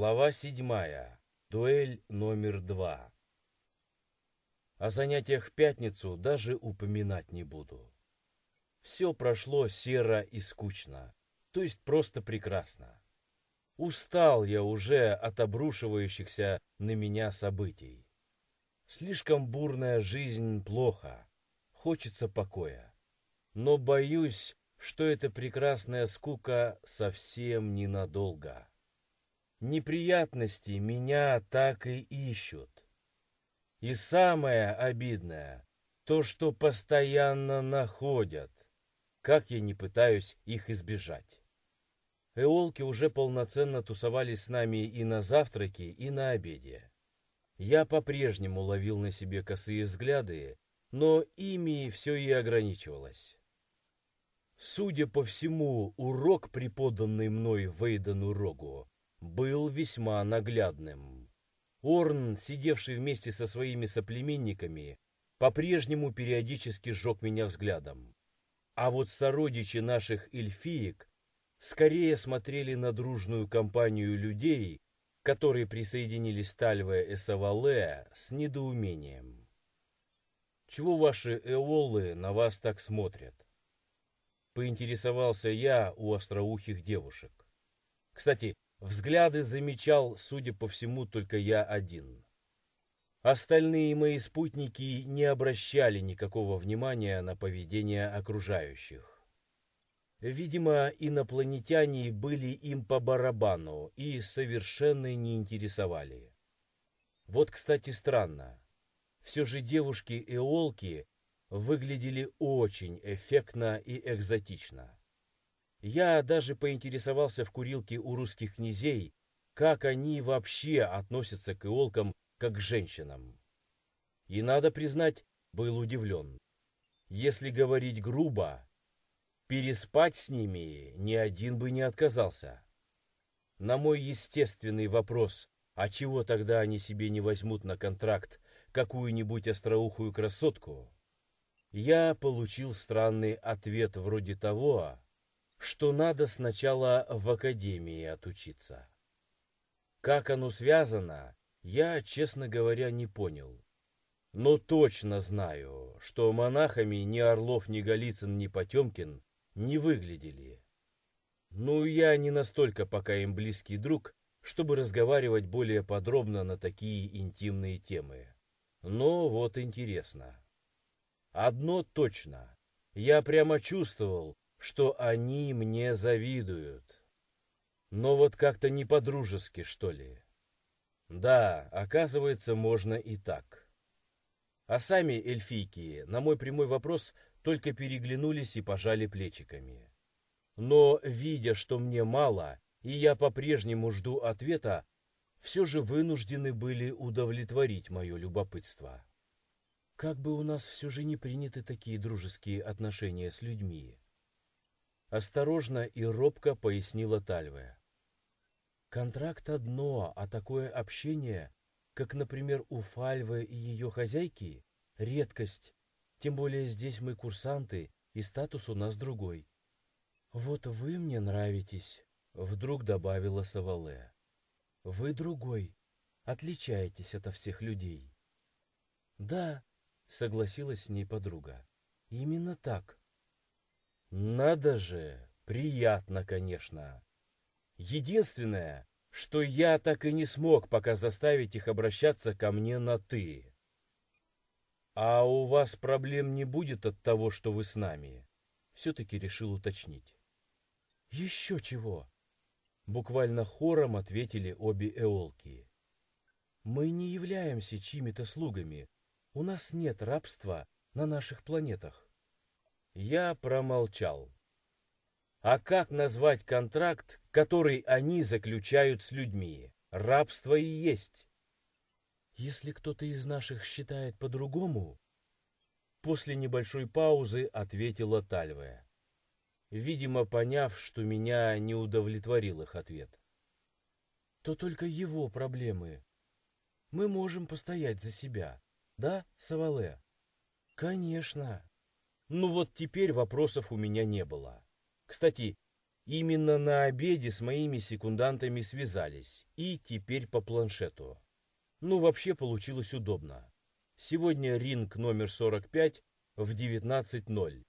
Глава седьмая. Дуэль номер два. О занятиях в пятницу даже упоминать не буду. Все прошло серо и скучно, то есть просто прекрасно. Устал я уже от обрушивающихся на меня событий. Слишком бурная жизнь плохо, хочется покоя. Но боюсь, что эта прекрасная скука совсем ненадолго. Неприятности меня так и ищут. И самое обидное, то, что постоянно находят, как я не пытаюсь их избежать. Эолки уже полноценно тусовались с нами и на завтраке, и на обеде. Я по-прежнему ловил на себе косые взгляды, но ими все и ограничивалось. Судя по всему, урок, преподанный мной Вейдену Рогу, был весьма наглядным. Орн, сидевший вместе со своими соплеменниками, по-прежнему периодически сжег меня взглядом. А вот сородичи наших эльфиек скорее смотрели на дружную компанию людей, которые присоединились Тальве и Савале с недоумением. «Чего ваши эолы на вас так смотрят?» Поинтересовался я у остроухих девушек. Кстати, Взгляды замечал, судя по всему, только я один. Остальные мои спутники не обращали никакого внимания на поведение окружающих. Видимо, инопланетяне были им по барабану и совершенно не интересовали. Вот, кстати, странно. Все же девушки-эолки выглядели очень эффектно и экзотично. Я даже поинтересовался в курилке у русских князей, как они вообще относятся к иолкам как к женщинам. И, надо признать, был удивлен. Если говорить грубо, переспать с ними ни один бы не отказался. На мой естественный вопрос, а чего тогда они себе не возьмут на контракт какую-нибудь остроухую красотку, я получил странный ответ вроде того, что надо сначала в академии отучиться. Как оно связано, я, честно говоря, не понял. Но точно знаю, что монахами ни Орлов, ни Голицын, ни Потемкин не выглядели. Ну, я не настолько пока им близкий друг, чтобы разговаривать более подробно на такие интимные темы. Но вот интересно. Одно точно. Я прямо чувствовал, что они мне завидуют. Но вот как-то не по-дружески, что ли. Да, оказывается, можно и так. А сами эльфийки на мой прямой вопрос только переглянулись и пожали плечиками. Но, видя, что мне мало, и я по-прежнему жду ответа, все же вынуждены были удовлетворить мое любопытство. Как бы у нас все же не приняты такие дружеские отношения с людьми, Осторожно и робко пояснила Тальвая. Контракт одно, а такое общение, как, например, у Фальвы и ее хозяйки, редкость. Тем более здесь мы курсанты, и статус у нас другой. Вот вы мне нравитесь, вдруг добавила Савале. Вы другой, отличаетесь от всех людей. Да, согласилась с ней подруга. Именно так. Надо же, приятно, конечно. Единственное, что я так и не смог пока заставить их обращаться ко мне на «ты». «А у вас проблем не будет от того, что вы с нами?» Все-таки решил уточнить. «Еще чего?» Буквально хором ответили обе эолки. «Мы не являемся чьими-то слугами. У нас нет рабства на наших планетах. Я промолчал. А как назвать контракт, который они заключают с людьми? Рабство и есть. Если кто-то из наших считает по-другому, после небольшой паузы ответила Тальвая, видимо, поняв, что меня не удовлетворил их ответ. То только его проблемы. Мы можем постоять за себя, да, Савале? Конечно. Ну вот теперь вопросов у меня не было. Кстати, Именно на обеде с моими секундантами связались, и теперь по планшету. Ну, вообще получилось удобно. Сегодня ринг номер 45 в 19.00.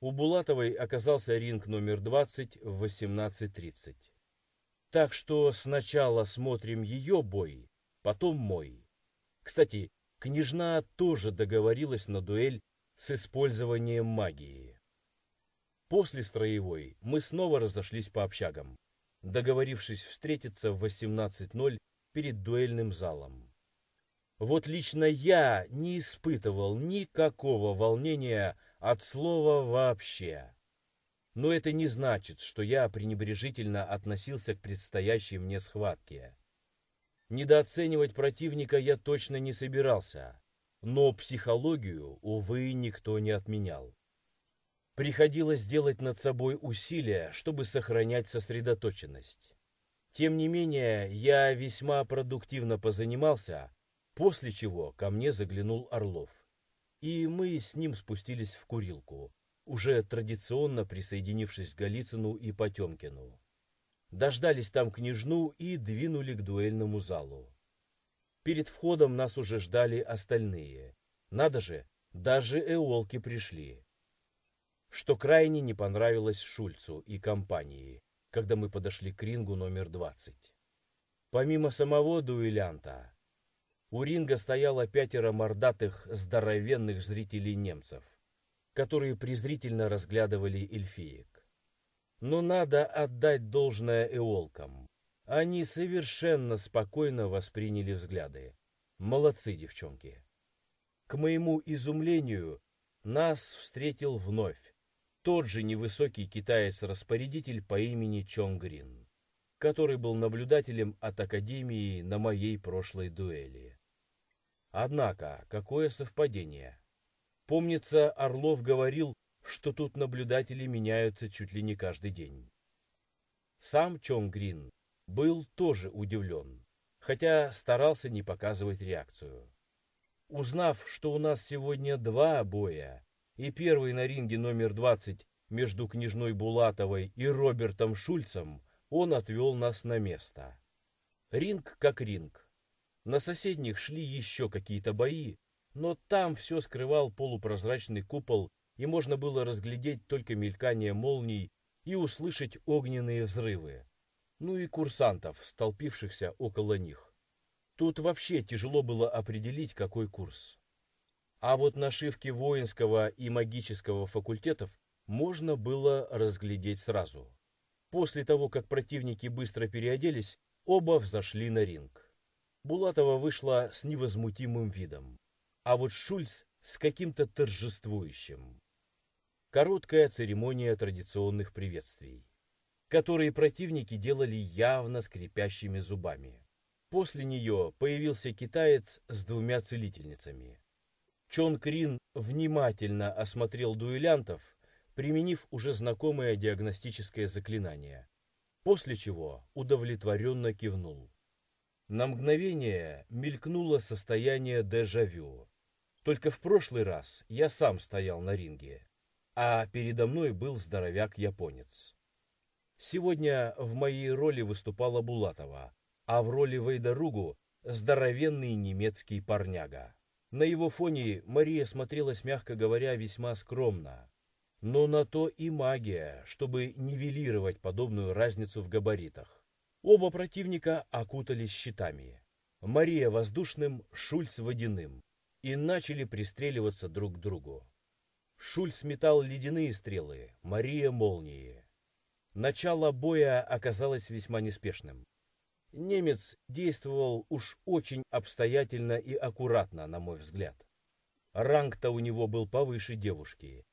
У Булатовой оказался ринг номер 20 в 18.30. Так что сначала смотрим ее бой, потом мой. Кстати, княжна тоже договорилась на дуэль с использованием магии. После строевой мы снова разошлись по общагам, договорившись встретиться в 18.00 перед дуэльным залом. Вот лично я не испытывал никакого волнения от слова вообще. Но это не значит, что я пренебрежительно относился к предстоящей мне схватке. Недооценивать противника я точно не собирался, но психологию, увы, никто не отменял. Приходилось делать над собой усилия, чтобы сохранять сосредоточенность. Тем не менее, я весьма продуктивно позанимался, после чего ко мне заглянул Орлов. И мы с ним спустились в курилку, уже традиционно присоединившись к Голицыну и Потемкину. Дождались там княжну и двинули к дуэльному залу. Перед входом нас уже ждали остальные. Надо же, даже эолки пришли что крайне не понравилось Шульцу и компании, когда мы подошли к рингу номер 20. Помимо самого дуэлянта, у ринга стояло пятеро мордатых здоровенных зрителей немцев, которые презрительно разглядывали эльфиек. Но надо отдать должное эолкам. Они совершенно спокойно восприняли взгляды. Молодцы, девчонки. К моему изумлению, нас встретил вновь тот же невысокий китаец-распорядитель по имени Чонгрин, который был наблюдателем от Академии на моей прошлой дуэли. Однако, какое совпадение. Помнится, Орлов говорил, что тут наблюдатели меняются чуть ли не каждый день. Сам Чонгрин был тоже удивлен, хотя старался не показывать реакцию. Узнав, что у нас сегодня два боя, и первый на ринге номер 20 между княжной Булатовой и Робертом Шульцем, он отвел нас на место. Ринг как ринг. На соседних шли еще какие-то бои, но там все скрывал полупрозрачный купол, и можно было разглядеть только мелькание молний и услышать огненные взрывы. Ну и курсантов, столпившихся около них. Тут вообще тяжело было определить, какой курс. А вот нашивки воинского и магического факультетов можно было разглядеть сразу. После того, как противники быстро переоделись, оба взошли на ринг. Булатова вышла с невозмутимым видом, а вот Шульц с каким-то торжествующим. Короткая церемония традиционных приветствий, которые противники делали явно скрипящими зубами. После нее появился китаец с двумя целительницами. Чон Крин внимательно осмотрел дуэлянтов, применив уже знакомое диагностическое заклинание, после чего удовлетворенно кивнул. На мгновение мелькнуло состояние дежавю. Только в прошлый раз я сам стоял на ринге, а передо мной был здоровяк-японец. Сегодня в моей роли выступала Булатова, а в роли Вейдаругу здоровенный немецкий парняга. На его фоне Мария смотрелась, мягко говоря, весьма скромно. Но на то и магия, чтобы нивелировать подобную разницу в габаритах. Оба противника окутались щитами. Мария воздушным, Шульц водяным. И начали пристреливаться друг к другу. Шульц метал ледяные стрелы, Мария молнии. Начало боя оказалось весьма неспешным. Немец действовал уж очень обстоятельно и аккуратно, на мой взгляд. Ранг-то у него был повыше девушки.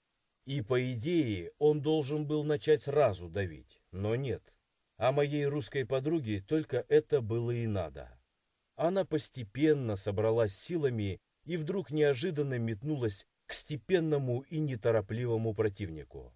И, по идее, он должен был начать сразу давить, но нет. А моей русской подруге только это было и надо. Она постепенно собралась с силами и вдруг неожиданно метнулась к степенному и неторопливому противнику.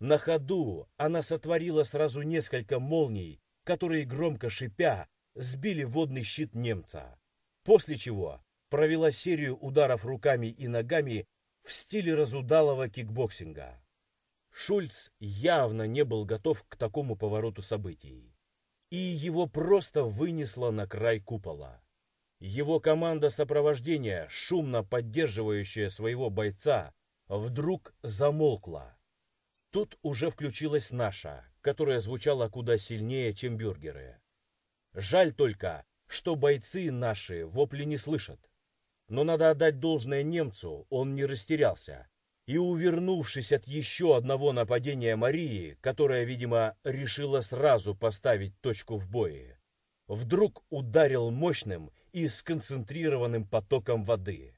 На ходу она сотворила сразу несколько молний, которые, громко шипя, сбили водный щит немца. После чего провела серию ударов руками и ногами в стиле разудалого кикбоксинга. Шульц явно не был готов к такому повороту событий, и его просто вынесло на край купола. Его команда сопровождения, шумно поддерживающая своего бойца, вдруг замолкла. Тут уже включилась наша, которая звучала куда сильнее, чем бюргеры. Жаль только, что бойцы наши вопли не слышат. Но надо отдать должное немцу, он не растерялся и, увернувшись от еще одного нападения Марии, которая, видимо, решила сразу поставить точку в бое, вдруг ударил мощным и сконцентрированным потоком воды.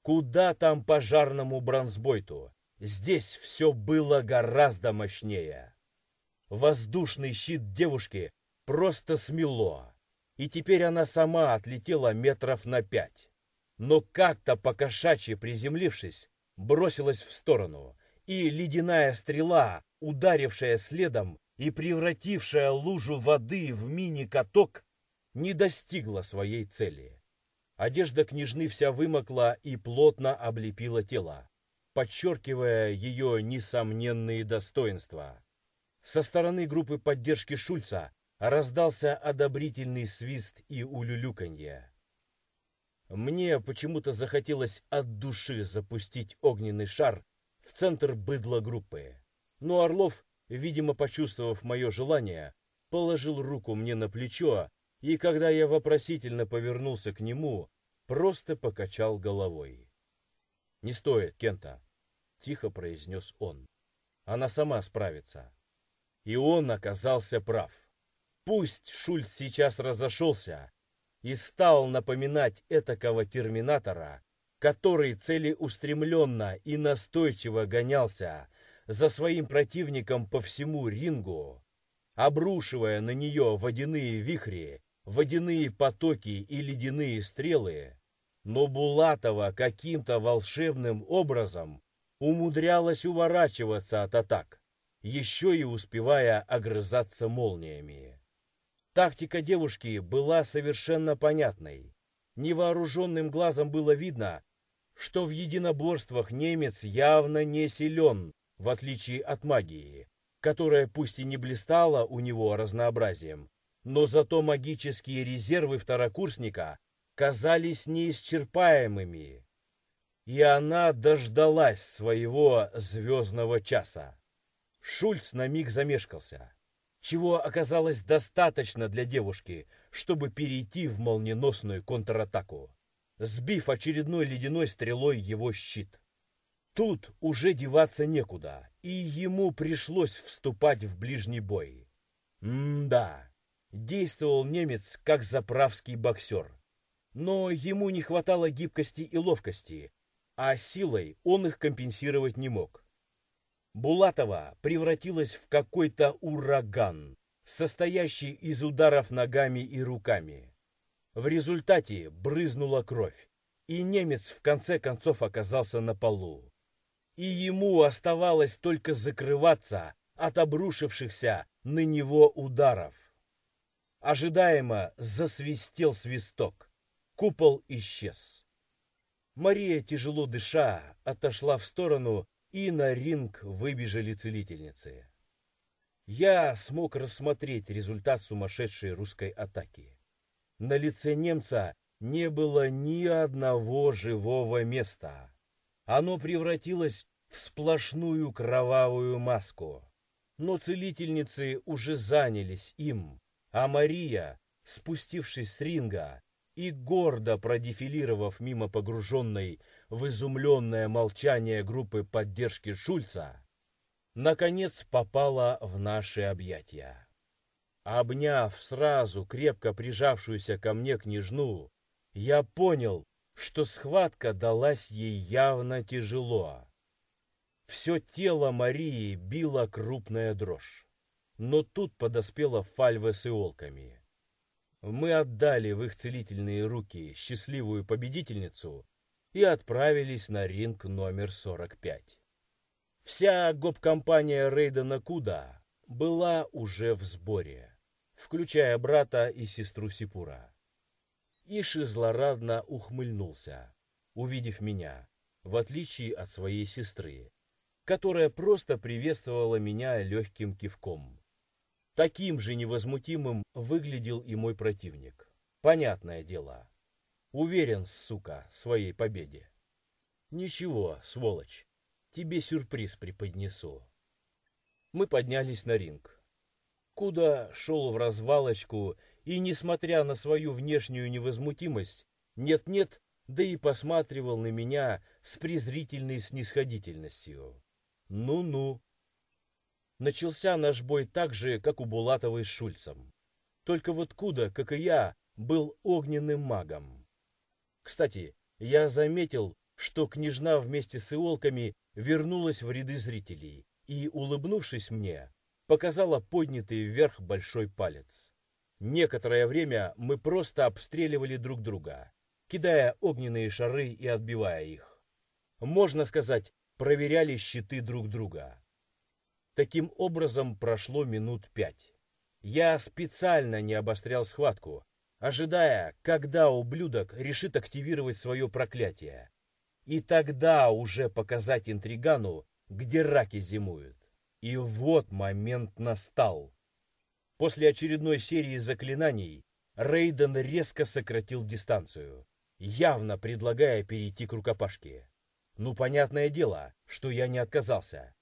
Куда там пожарному бронзбойту? Здесь все было гораздо мощнее. Воздушный щит девушки просто смело, и теперь она сама отлетела метров на пять. Но как-то покошачьи приземлившись, бросилась в сторону, и ледяная стрела, ударившая следом и превратившая лужу воды в мини-каток, не достигла своей цели. Одежда княжны вся вымокла и плотно облепила тело, подчеркивая ее несомненные достоинства. Со стороны группы поддержки Шульца раздался одобрительный свист и улюлюканье. Мне почему-то захотелось от души запустить огненный шар в центр быдла группы. Но Орлов, видимо, почувствовав мое желание, положил руку мне на плечо, и когда я вопросительно повернулся к нему, просто покачал головой. «Не стоит, Кента», — тихо произнес он. «Она сама справится». И он оказался прав. Пусть Шульц сейчас разошелся, и стал напоминать этакого терминатора, который целеустремленно и настойчиво гонялся за своим противником по всему рингу, обрушивая на нее водяные вихри, водяные потоки и ледяные стрелы, но Булатова каким-то волшебным образом умудрялась уворачиваться от атак, еще и успевая огрызаться молниями. Тактика девушки была совершенно понятной. Невооруженным глазом было видно, что в единоборствах немец явно не силен, в отличие от магии, которая пусть и не блистала у него разнообразием, но зато магические резервы второкурсника казались неисчерпаемыми. И она дождалась своего звездного часа. Шульц на миг замешкался чего оказалось достаточно для девушки, чтобы перейти в молниеносную контратаку, сбив очередной ледяной стрелой его щит. Тут уже деваться некуда, и ему пришлось вступать в ближний бой. М-да, действовал немец как заправский боксер. Но ему не хватало гибкости и ловкости, а силой он их компенсировать не мог. Булатова превратилась в какой-то ураган, состоящий из ударов ногами и руками. В результате брызнула кровь, и немец в конце концов оказался на полу. И ему оставалось только закрываться от обрушившихся на него ударов. Ожидаемо засвистел свисток. Купол исчез. Мария, тяжело дыша, отошла в сторону и на ринг выбежали целительницы. Я смог рассмотреть результат сумасшедшей русской атаки. На лице немца не было ни одного живого места. Оно превратилось в сплошную кровавую маску. Но целительницы уже занялись им, а Мария, спустившись с ринга и гордо продефилировав мимо погруженной в изумленное молчание группы поддержки Шульца, наконец попала в наши объятия. Обняв сразу крепко прижавшуюся ко мне княжну, я понял, что схватка далась ей явно тяжело. Все тело Марии било крупная дрожь, но тут подоспела Фальва с иолками. Мы отдали в их целительные руки счастливую победительницу и отправились на ринг номер 45. Вся гоп-компания Рейдена Куда была уже в сборе, включая брата и сестру Сипура. Иши злорадно ухмыльнулся, увидев меня, в отличие от своей сестры, которая просто приветствовала меня легким кивком. Таким же невозмутимым выглядел и мой противник. Понятное дело. Уверен, сука, своей победе. Ничего, сволочь, тебе сюрприз преподнесу. Мы поднялись на ринг. Куда шел в развалочку и, несмотря на свою внешнюю невозмутимость, нет-нет, да и посматривал на меня с презрительной снисходительностью. Ну-ну. Начался наш бой так же, как у Булатовой с Шульцем. Только вот Куда, как и я, был огненным магом. Кстати, я заметил, что княжна вместе с иолками вернулась в ряды зрителей и, улыбнувшись мне, показала поднятый вверх большой палец. Некоторое время мы просто обстреливали друг друга, кидая огненные шары и отбивая их. Можно сказать, проверяли щиты друг друга. Таким образом прошло минут пять. Я специально не обострял схватку, ожидая, когда ублюдок решит активировать свое проклятие. И тогда уже показать интригану, где раки зимуют. И вот момент настал. После очередной серии заклинаний Рейден резко сократил дистанцию, явно предлагая перейти к рукопашке. Ну, понятное дело, что я не отказался.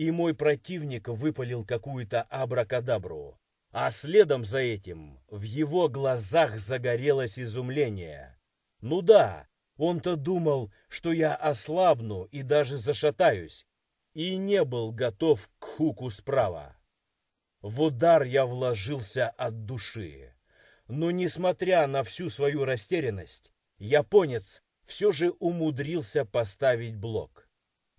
И мой противник выпалил какую-то абракадабру. А следом за этим в его глазах загорелось изумление. Ну да, он-то думал, что я ослабну и даже зашатаюсь, и не был готов к хуку справа. В удар я вложился от души. Но, несмотря на всю свою растерянность, японец все же умудрился поставить блок.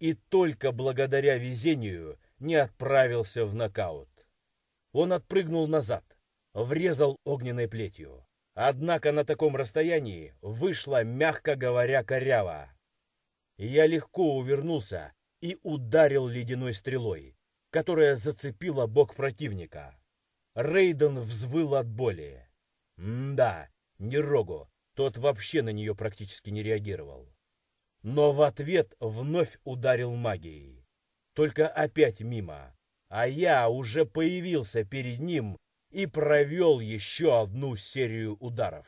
И только благодаря везению не отправился в нокаут. Он отпрыгнул назад, врезал огненной плетью. Однако на таком расстоянии вышло, мягко говоря, коряво. Я легко увернулся и ударил ледяной стрелой, которая зацепила бок противника. Рейден взвыл от боли. М-да, не Рогу, тот вообще на нее практически не реагировал. Но в ответ вновь ударил магией. Только опять мимо. А я уже появился перед ним и провел еще одну серию ударов.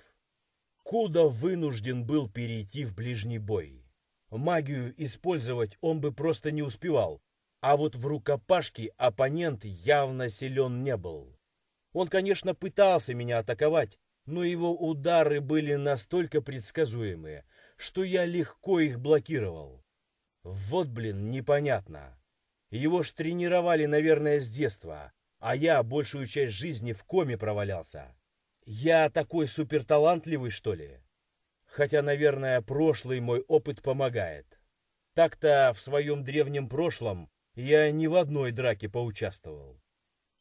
Куда вынужден был перейти в ближний бой. Магию использовать он бы просто не успевал, а вот в рукопашке оппонент явно силен не был. Он, конечно, пытался меня атаковать, но его удары были настолько предсказуемые, что я легко их блокировал. Вот, блин, непонятно. Его ж тренировали, наверное, с детства, а я большую часть жизни в коме провалялся. Я такой суперталантливый, что ли? Хотя, наверное, прошлый мой опыт помогает. Так-то в своем древнем прошлом я ни в одной драке поучаствовал.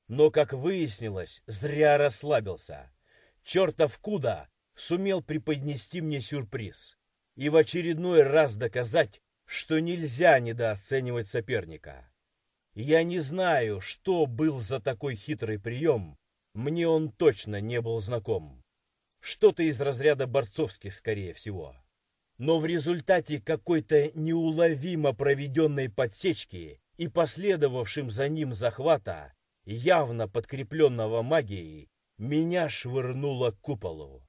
Но, как выяснилось, зря расслабился. Чертов Куда сумел преподнести мне сюрприз и в очередной раз доказать, что нельзя недооценивать соперника. Я не знаю, что был за такой хитрый прием, мне он точно не был знаком. Что-то из разряда борцовских, скорее всего. Но в результате какой-то неуловимо проведенной подсечки и последовавшим за ним захвата, явно подкрепленного магией, меня швырнуло к куполу.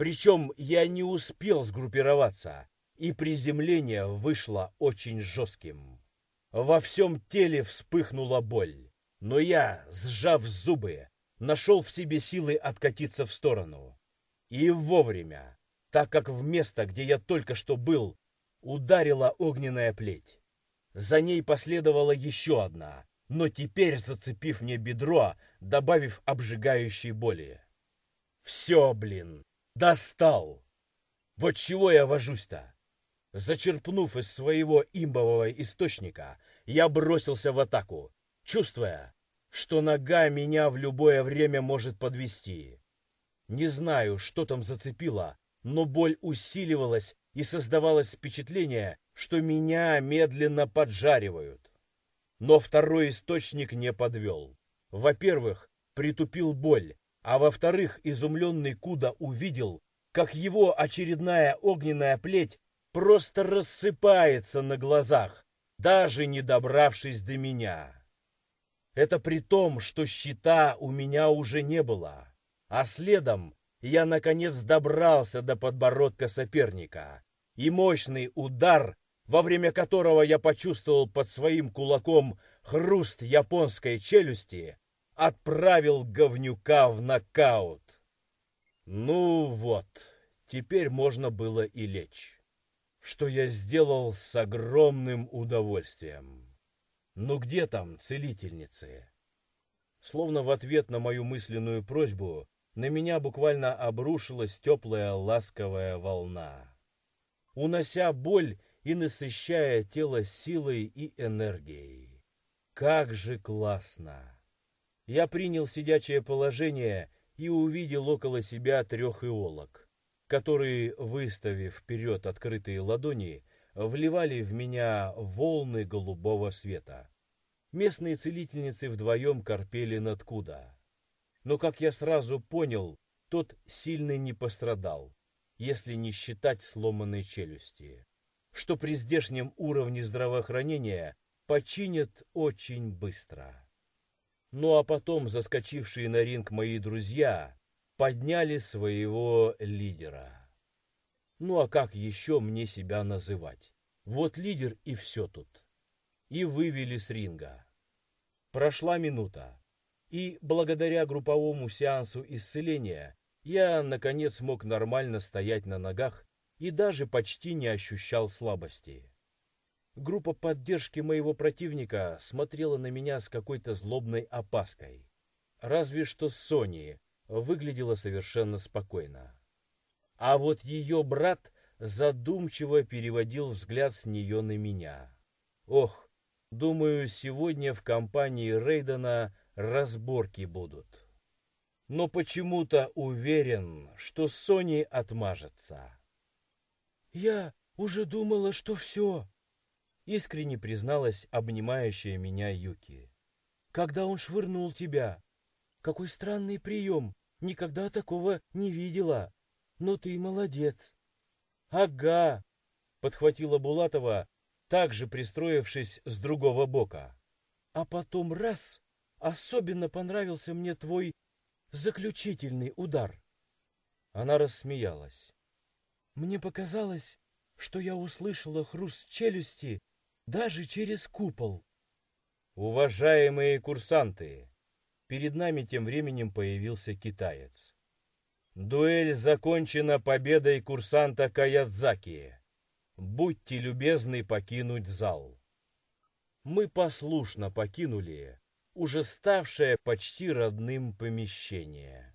Причем я не успел сгруппироваться, и приземление вышло очень жестким. Во всем теле вспыхнула боль, но я, сжав зубы, нашел в себе силы откатиться в сторону. И вовремя, так как в место, где я только что был, ударила огненная плеть. За ней последовала еще одна, но теперь зацепив мне бедро, добавив обжигающей боли. Все, блин, достал! Вот чего я вожусь-то? Зачерпнув из своего имбового источника, я бросился в атаку, чувствуя, что нога меня в любое время может подвести. Не знаю, что там зацепило, но боль усиливалась и создавалось впечатление, что меня медленно поджаривают. Но второй источник не подвел. Во-первых, притупил боль, а во-вторых, изумленный Куда увидел, как его очередная огненная плеть просто рассыпается на глазах, даже не добравшись до меня. Это при том, что щита у меня уже не было, а следом я, наконец, добрался до подбородка соперника, и мощный удар, во время которого я почувствовал под своим кулаком хруст японской челюсти, отправил говнюка в нокаут. Ну вот, теперь можно было и лечь, что я сделал с огромным удовольствием. Ну где там целительницы? Словно в ответ на мою мысленную просьбу, на меня буквально обрушилась теплая ласковая волна, унося боль и насыщая тело силой и энергией. Как же классно! Я принял сидячее положение и увидел около себя трех иолок, которые, выставив вперед открытые ладони, вливали в меня волны голубого света. Местные целительницы вдвоем корпели над Куда. Но, как я сразу понял, тот сильно не пострадал, если не считать сломанной челюсти, что при здешнем уровне здравоохранения починят очень быстро. Ну а потом заскочившие на ринг мои друзья подняли своего лидера. Ну а как еще мне себя называть? Вот лидер и все тут. И вывели с ринга. Прошла минута. И благодаря групповому сеансу исцеления я, наконец, смог нормально стоять на ногах и даже почти не ощущал слабости. Группа поддержки моего противника смотрела на меня с какой-то злобной опаской. Разве что Сони выглядела совершенно спокойно. А вот ее брат задумчиво переводил взгляд с нее на меня. Ох, думаю, сегодня в компании Рейдена разборки будут. Но почему-то уверен, что Сони отмажется. «Я уже думала, что все», — искренне призналась обнимающая меня Юки. «Когда он швырнул тебя? Какой странный прием! Никогда такого не видела. Но ты молодец». «Ага», — подхватила Булатова, также пристроившись с другого бока. «А потом раз Особенно понравился мне твой заключительный удар. Она рассмеялась. Мне показалось, что я услышала хруст челюсти даже через купол. Уважаемые курсанты, перед нами тем временем появился китаец. Дуэль закончена победой курсанта Каядзаки. Будьте любезны покинуть зал. Мы послушно покинули уже ставшее почти родным помещение.